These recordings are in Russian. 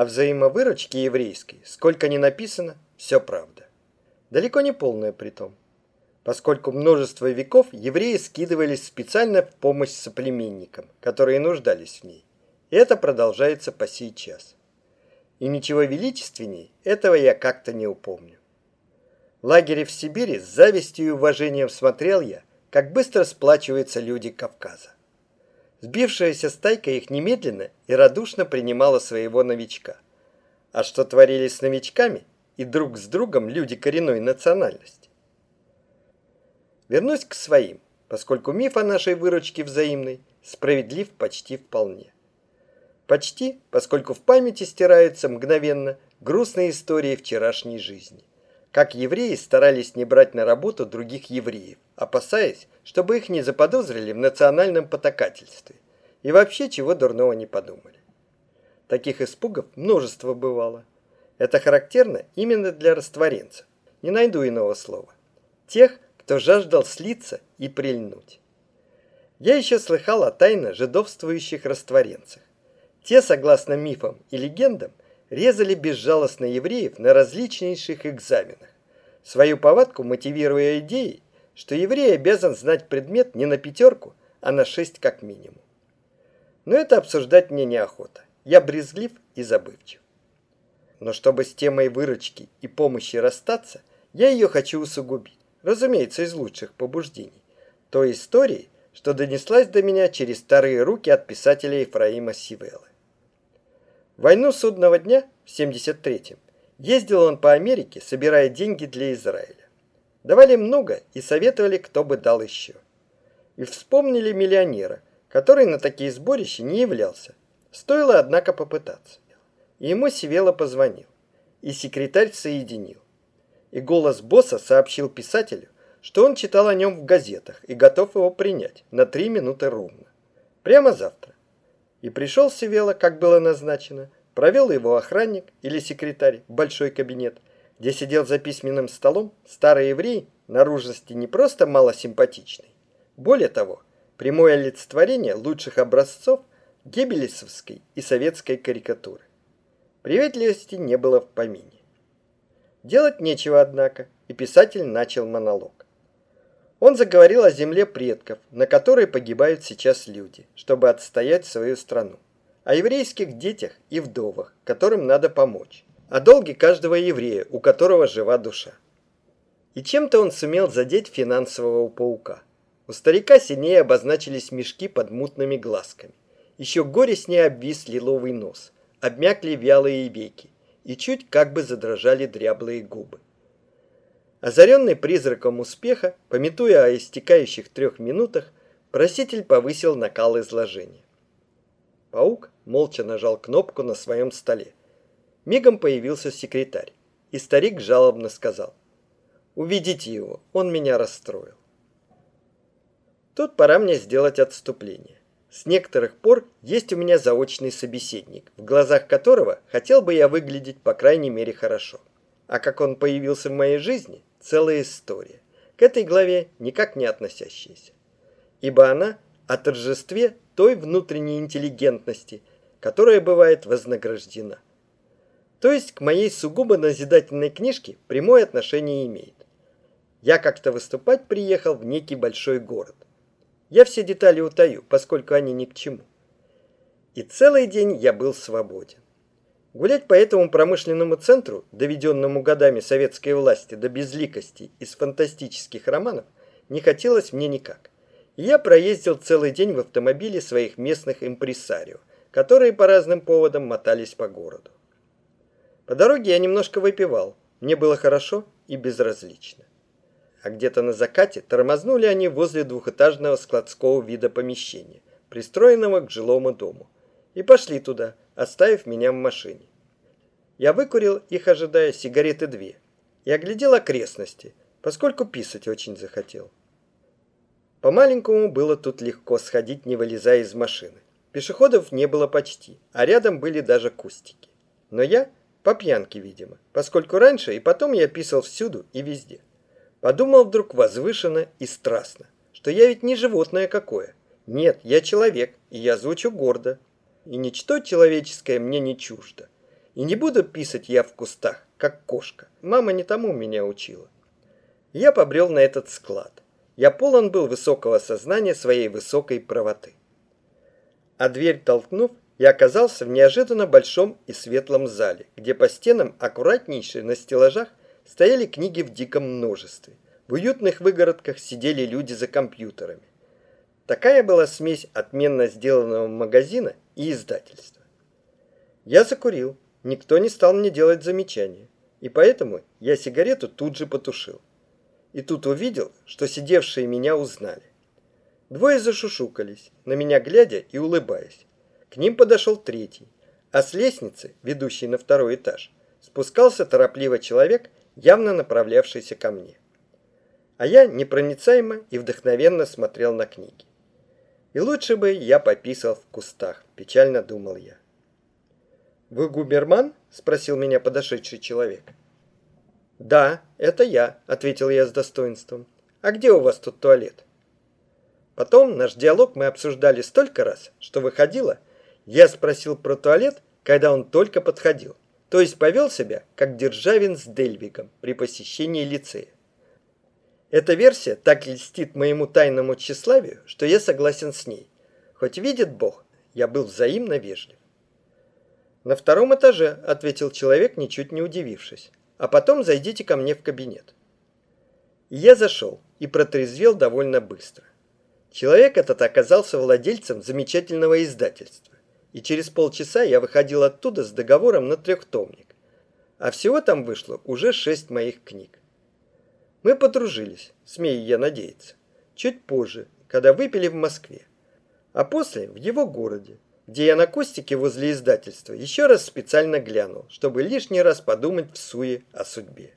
О взаимовыручке еврейской, сколько ни написано, все правда. Далеко не полная притом, поскольку множество веков евреи скидывались специально в помощь соплеменникам, которые нуждались в ней. И это продолжается по сей час. И ничего величественней этого я как-то не упомню. В лагере в Сибири с завистью и уважением смотрел я, как быстро сплачиваются люди Кавказа. Сбившаяся стайка их немедленно и радушно принимала своего новичка. А что творили с новичками и друг с другом люди коренной национальности? Вернусь к своим, поскольку миф о нашей выручке взаимной справедлив почти вполне. Почти, поскольку в памяти стираются мгновенно грустные истории вчерашней жизни. Как евреи старались не брать на работу других евреев, опасаясь, чтобы их не заподозрили в национальном потакательстве и вообще чего дурного не подумали. Таких испугов множество бывало. Это характерно именно для растворенцев. Не найду иного слова. Тех, кто жаждал слиться и прильнуть. Я еще слыхал о тайно жидовствующих растворенцах. Те, согласно мифам и легендам, резали безжалостно евреев на различнейших экзаменах, свою повадку мотивируя идеей, что еврей обязан знать предмет не на пятерку, а на шесть как минимум. Но это обсуждать мне неохота. Я брезглив и забывчив. Но чтобы с темой выручки и помощи расстаться, я ее хочу усугубить, разумеется, из лучших побуждений. Той истории, что донеслась до меня через старые руки от писателя Ефраима Сивелы войну судного дня в 73-м ездил он по Америке, собирая деньги для Израиля. Давали много и советовали, кто бы дал еще. И вспомнили миллионера, который на такие сборища не являлся. Стоило, однако, попытаться. И ему Севела позвонил. И секретарь соединил. И голос босса сообщил писателю, что он читал о нем в газетах и готов его принять на три минуты ровно. Прямо завтра. И пришел Севела, как было назначено, провел его охранник или секретарь в большой кабинет, где сидел за письменным столом старый еврей, наружности не просто малосимпатичный. Более того, прямое олицетворение лучших образцов геббелесовской и советской карикатуры. Приветливости не было в помине. Делать нечего, однако, и писатель начал монолог. Он заговорил о земле предков, на которой погибают сейчас люди, чтобы отстоять свою страну. О еврейских детях и вдовах, которым надо помочь. О долге каждого еврея, у которого жива душа. И чем-то он сумел задеть финансового паука. У старика сильнее обозначились мешки под мутными глазками. Еще горестнее обвис лиловый нос, обмякли вялые веки, и чуть как бы задрожали дряблые губы. Озаренный призраком успеха, пометуя о истекающих трех минутах, проситель повысил накал изложения. Паук молча нажал кнопку на своем столе. Мигом появился секретарь, и старик жалобно сказал. «Уведите его, он меня расстроил». Тут пора мне сделать отступление. С некоторых пор есть у меня заочный собеседник, в глазах которого хотел бы я выглядеть по крайней мере хорошо. А как он появился в моей жизни, целая история, к этой главе никак не относящаяся. Ибо она о торжестве той внутренней интеллигентности, которая бывает вознаграждена. То есть к моей сугубо назидательной книжке прямое отношение имеет. Я как-то выступать приехал в некий большой город. Я все детали утаю, поскольку они ни к чему. И целый день я был свободен. Гулять по этому промышленному центру, доведенному годами советской власти до безликости из фантастических романов, не хотелось мне никак. И я проездил целый день в автомобиле своих местных импресарио, которые по разным поводам мотались по городу. По дороге я немножко выпивал, мне было хорошо и безразлично. А где-то на закате тормознули они возле двухэтажного складского вида помещения, пристроенного к жилому дому, и пошли туда, оставив меня в машине. Я выкурил их, ожидая сигареты две, и оглядел окрестности, поскольку писать очень захотел. По-маленькому было тут легко сходить, не вылезая из машины. Пешеходов не было почти, а рядом были даже кустики. Но я по пьянке, видимо, поскольку раньше и потом я писал всюду и везде. Подумал вдруг возвышенно и страстно, что я ведь не животное какое. Нет, я человек, и я звучу гордо, и ничто человеческое мне не чуждо. И не буду писать я в кустах, как кошка. Мама не тому меня учила. Я побрел на этот склад. Я полон был высокого сознания своей высокой правоты. А дверь толкнув, я оказался в неожиданно большом и светлом зале, где по стенам аккуратнейшие на стеллажах стояли книги в диком множестве. В уютных выгородках сидели люди за компьютерами. Такая была смесь отменно сделанного магазина и издательства. Я закурил, никто не стал мне делать замечания, и поэтому я сигарету тут же потушил. И тут увидел, что сидевшие меня узнали. Двое зашушукались, на меня глядя и улыбаясь. К ним подошел третий, а с лестницы, ведущей на второй этаж, спускался торопливо человек, явно направлявшийся ко мне. А я непроницаемо и вдохновенно смотрел на книги. И лучше бы я пописал в кустах, печально думал я. «Вы губерман?» – спросил меня подошедший человек. «Да, это я», – ответил я с достоинством. «А где у вас тут туалет?» Потом наш диалог мы обсуждали столько раз, что выходило, я спросил про туалет, когда он только подходил, то есть повел себя, как Державин с Дельвигом при посещении лицея. Эта версия так льстит моему тайному тщеславию, что я согласен с ней. Хоть видит Бог, я был взаимно вежлив. «На втором этаже», — ответил человек, ничуть не удивившись. «А потом зайдите ко мне в кабинет». Я зашел и протрезвел довольно быстро. Человек этот оказался владельцем замечательного издательства. И через полчаса я выходил оттуда с договором на трехтомник. А всего там вышло уже шесть моих книг. Мы подружились, смею я надеяться, чуть позже, когда выпили в Москве. А после в его городе, где я на кустике возле издательства еще раз специально глянул, чтобы лишний раз подумать в суе о судьбе.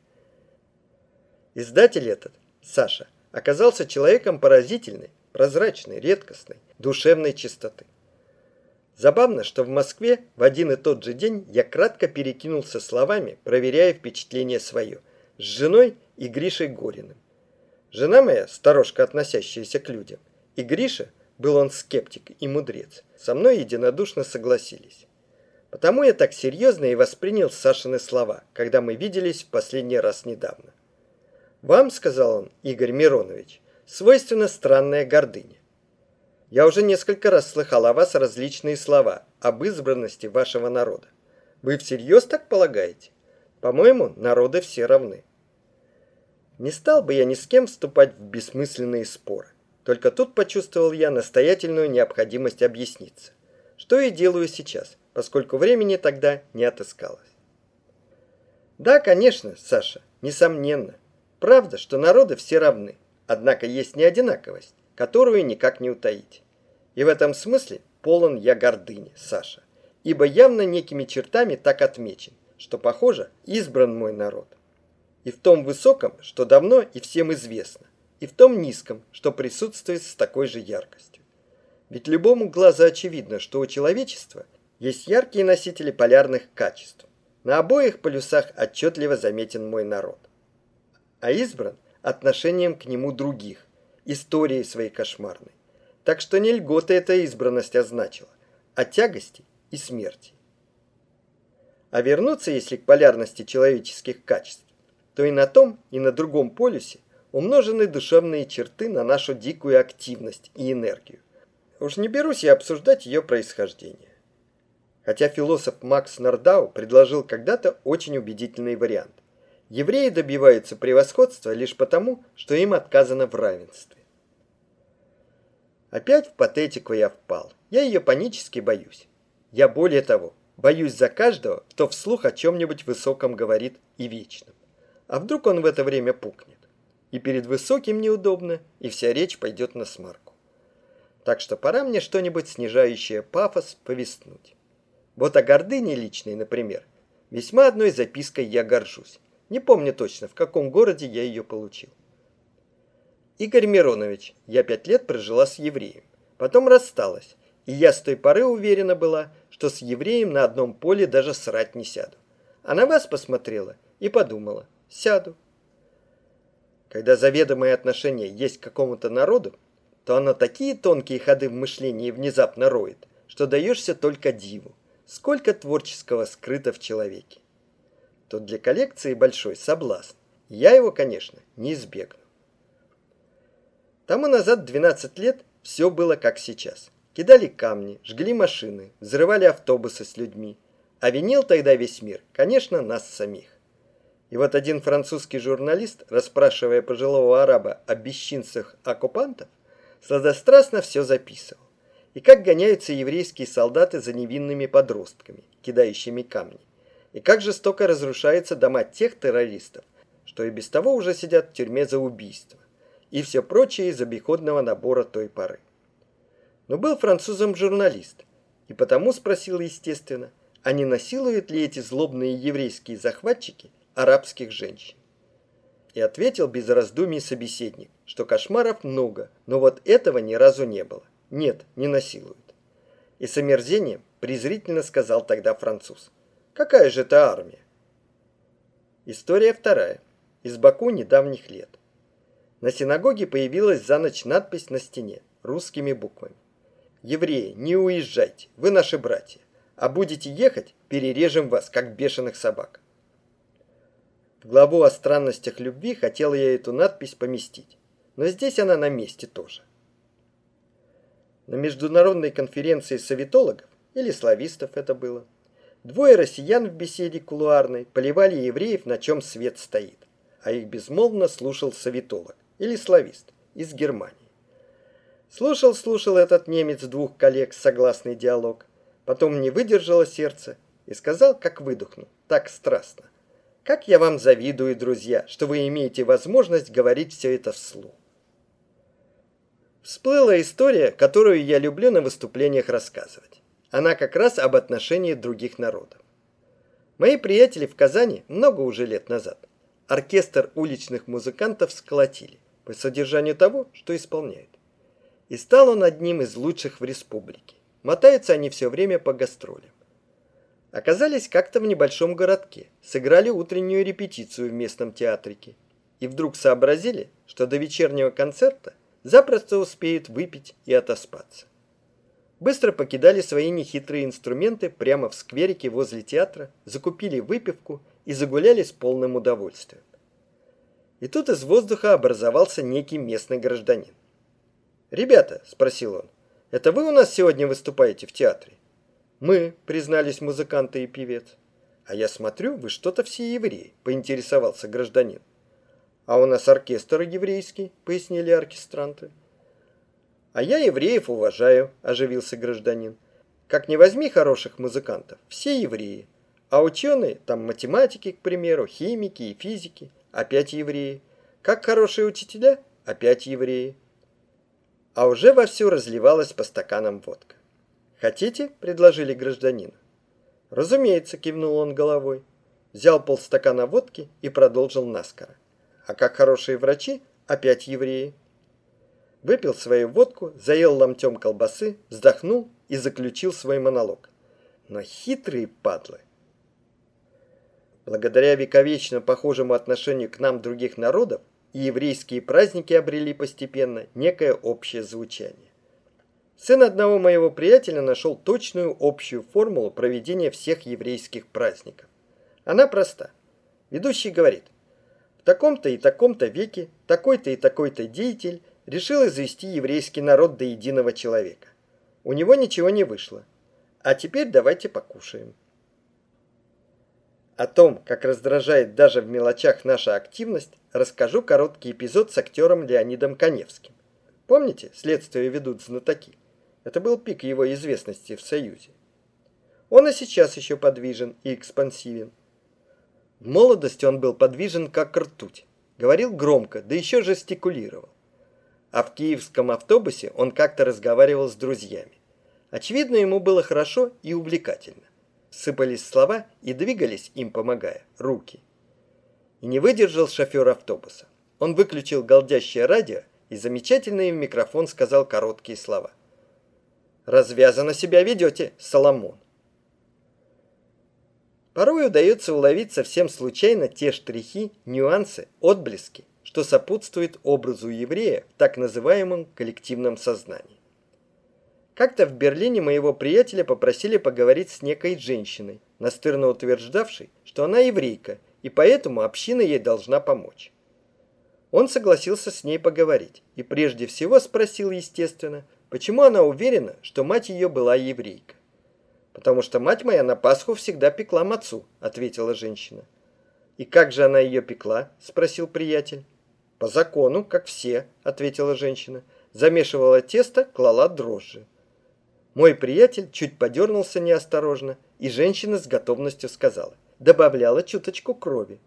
Издатель этот, Саша, оказался человеком поразительной, прозрачной, редкостной, душевной чистоты. Забавно, что в Москве в один и тот же день я кратко перекинулся словами, проверяя впечатление свое, с женой и Гришей Гориным. Жена моя, сторожка, относящаяся к людям, и Гриша, был он скептик и мудрец, со мной единодушно согласились. Потому я так серьезно и воспринял Сашины слова, когда мы виделись в последний раз недавно. «Вам, — сказал он, Игорь Миронович, — свойственна странная гордыня. Я уже несколько раз слыхал о вас различные слова об избранности вашего народа. Вы всерьез так полагаете? По-моему, народы все равны. Не стал бы я ни с кем вступать в бессмысленные споры. Только тут почувствовал я настоятельную необходимость объясниться. Что и делаю сейчас, поскольку времени тогда не отыскалось. Да, конечно, Саша, несомненно. Правда, что народы все равны. Однако есть неодинаковость, которую никак не утаить. И в этом смысле полон я гордыни, Саша. Ибо явно некими чертами так отмечен, что, похоже, избран мой народ и в том высоком, что давно и всем известно, и в том низком, что присутствует с такой же яркостью. Ведь любому глазу очевидно, что у человечества есть яркие носители полярных качеств. На обоих полюсах отчетливо заметен мой народ. А избран отношением к нему других, историей своей кошмарной. Так что не льгота эта избранность означила, а тягости и смерти. А вернуться, если к полярности человеческих качеств, то и на том, и на другом полюсе умножены душевные черты на нашу дикую активность и энергию. Уж не берусь я обсуждать ее происхождение. Хотя философ Макс Нордау предложил когда-то очень убедительный вариант. Евреи добиваются превосходства лишь потому, что им отказано в равенстве. Опять в патетику я впал. Я ее панически боюсь. Я более того, боюсь за каждого, кто вслух о чем-нибудь высоком говорит и вечном. А вдруг он в это время пукнет? И перед высоким неудобно, и вся речь пойдет на смарку. Так что пора мне что-нибудь снижающее пафос повестнуть. Вот о гордыне личной, например, весьма одной запиской я горжусь. Не помню точно, в каком городе я ее получил. Игорь Миронович, я пять лет прожила с евреем. Потом рассталась, и я с той поры уверена была, что с евреем на одном поле даже срать не сяду. А на вас посмотрела и подумала, сяду. Когда заведомое отношение есть к какому-то народу, то оно такие тонкие ходы в мышлении внезапно роет, что даешься только диву. сколько творческого скрыто в человеке. То для коллекции большой соблазн. Я его, конечно, не избегну. Тому назад 12 лет все было как сейчас. Кидали камни, жгли машины, взрывали автобусы с людьми. А винил тогда весь мир, конечно, нас самих. И вот один французский журналист, расспрашивая пожилого араба о бесчинствах оккупантов, сладострастно все записывал. И как гоняются еврейские солдаты за невинными подростками, кидающими камни. И как жестоко разрушаются дома тех террористов, что и без того уже сидят в тюрьме за убийство. И все прочее из обиходного набора той поры. Но был французом журналист, и потому спросил естественно, а не насилуют ли эти злобные еврейские захватчики арабских женщин? И ответил без раздумий собеседник, что кошмаров много, но вот этого ни разу не было. Нет, не насилуют. И с омерзением презрительно сказал тогда француз. Какая же это армия? История вторая. Из Баку недавних лет. На синагоге появилась за ночь надпись на стене русскими буквами. Евреи, не уезжайте, вы наши братья. А будете ехать, перережем вас, как бешеных собак. В главу о странностях любви хотел я эту надпись поместить, но здесь она на месте тоже. На международной конференции советологов, или славистов это было, двое россиян в беседе кулуарной поливали евреев, на чем свет стоит, а их безмолвно слушал советолог, или славист, из Германии. Слушал-слушал этот немец двух коллег согласный диалог, потом не выдержало сердце и сказал, как выдохнул, так страстно. Как я вам завидую, друзья, что вы имеете возможность говорить все это вслух. Всплыла история, которую я люблю на выступлениях рассказывать. Она как раз об отношении других народов. Мои приятели в Казани много уже лет назад оркестр уличных музыкантов сколотили по содержанию того, что исполняют. И стал он одним из лучших в республике. Мотаются они все время по гастролям. Оказались как-то в небольшом городке, сыграли утреннюю репетицию в местном театрике. И вдруг сообразили, что до вечернего концерта запросто успеют выпить и отоспаться. Быстро покидали свои нехитрые инструменты прямо в скверике возле театра, закупили выпивку и загуляли с полным удовольствием. И тут из воздуха образовался некий местный гражданин. «Ребята», — спросил он, — «это вы у нас сегодня выступаете в театре?» «Мы», — признались музыканты и певец. «А я смотрю, вы что-то все евреи», — поинтересовался гражданин. «А у нас оркестр еврейский», — пояснили оркестранты. «А я евреев уважаю», — оживился гражданин. «Как не возьми хороших музыкантов, все евреи. А ученые, там математики, к примеру, химики и физики, опять евреи. Как хорошие учителя, опять евреи а уже вовсю разливалась по стаканам водка. «Хотите?» – предложили гражданину. «Разумеется», – кивнул он головой. Взял полстакана водки и продолжил наскоро. «А как хорошие врачи, опять евреи». Выпил свою водку, заел ломтем колбасы, вздохнул и заключил свой монолог. Но хитрые падлы. Благодаря вековечно похожему отношению к нам других народов, и еврейские праздники обрели постепенно некое общее звучание. Сын одного моего приятеля нашел точную общую формулу проведения всех еврейских праздников. Она проста. Ведущий говорит, в таком-то и таком-то веке такой-то и такой-то деятель решил извести еврейский народ до единого человека. У него ничего не вышло. А теперь давайте покушаем. О том, как раздражает даже в мелочах наша активность, расскажу короткий эпизод с актером Леонидом Коневским. Помните, следствие ведут знатоки? Это был пик его известности в Союзе. Он и сейчас еще подвижен и экспансивен. В молодости он был подвижен как ртуть. Говорил громко, да еще жестикулировал. А в киевском автобусе он как-то разговаривал с друзьями. Очевидно, ему было хорошо и увлекательно сыпались слова и двигались им, помогая, руки. И не выдержал шофер автобуса. Он выключил голдящее радио и замечательный в микрофон сказал короткие слова. «Развязанно себя ведете, Соломон!» Порой удается уловить совсем случайно те штрихи, нюансы, отблески, что сопутствует образу еврея в так называемом коллективном сознании. Как-то в Берлине моего приятеля попросили поговорить с некой женщиной, настырно утверждавшей, что она еврейка, и поэтому община ей должна помочь. Он согласился с ней поговорить и прежде всего спросил, естественно, почему она уверена, что мать ее была еврейка. «Потому что мать моя на Пасху всегда пекла мацу», — ответила женщина. «И как же она ее пекла?» — спросил приятель. «По закону, как все», — ответила женщина. Замешивала тесто, клала дрожжи. Мой приятель чуть подернулся неосторожно, и женщина с готовностью сказала. Добавляла чуточку крови.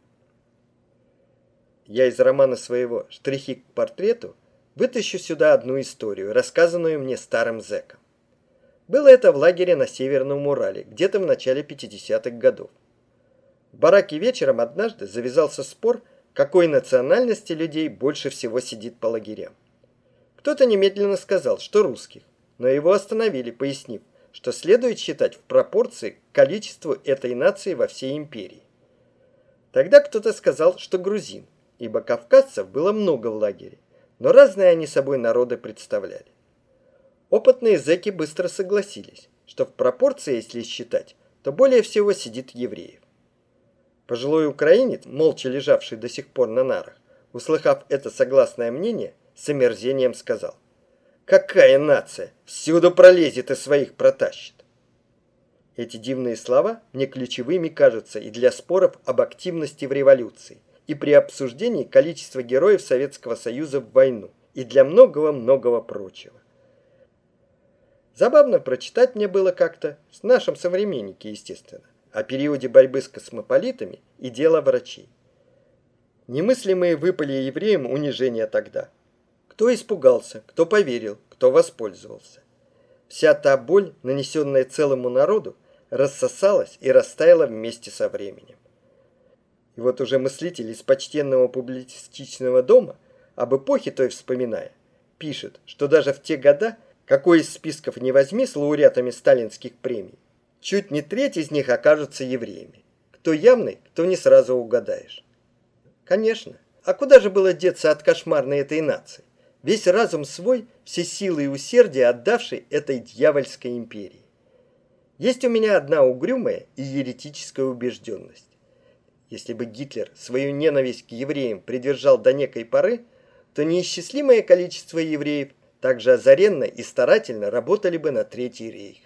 Я из романа своего «Штрихи к портрету» вытащу сюда одну историю, рассказанную мне старым зэком. Было это в лагере на Северном Урале, где-то в начале 50-х годов. В бараке вечером однажды завязался спор, какой национальности людей больше всего сидит по лагерям. Кто-то немедленно сказал, что русских, но его остановили, пояснив, что следует считать в пропорции количеству этой нации во всей империи. Тогда кто-то сказал, что грузин, ибо кавказцев было много в лагере, но разные они собой народы представляли. Опытные зэки быстро согласились, что в пропорции, если считать, то более всего сидит евреев. Пожилой украинец, молча лежавший до сих пор на нарах, услыхав это согласное мнение, с омерзением сказал. Какая нация? Всюду пролезет и своих протащит. Эти дивные слова мне ключевыми кажутся и для споров об активности в революции, и при обсуждении количества героев Советского Союза в войну, и для многого-многого прочего. Забавно прочитать мне было как-то, с нашим современнике, естественно, о периоде борьбы с космополитами и дело врачей. Немыслимые выпали евреям унижения тогда – кто испугался, кто поверил, кто воспользовался. Вся та боль, нанесенная целому народу, рассосалась и растаяла вместе со временем. И вот уже мыслитель из почтенного публицистичного дома, об эпохе той вспоминая, пишет, что даже в те года, какой из списков не возьми с лауреатами сталинских премий, чуть не треть из них окажутся евреями. Кто явный, кто не сразу угадаешь. Конечно, а куда же было деться от кошмарной этой нации? весь разум свой, все силы и усердия отдавший этой дьявольской империи. Есть у меня одна угрюмая и еретическая убежденность. Если бы Гитлер свою ненависть к евреям придержал до некой поры, то неисчислимое количество евреев также озаренно и старательно работали бы на Третий рейх.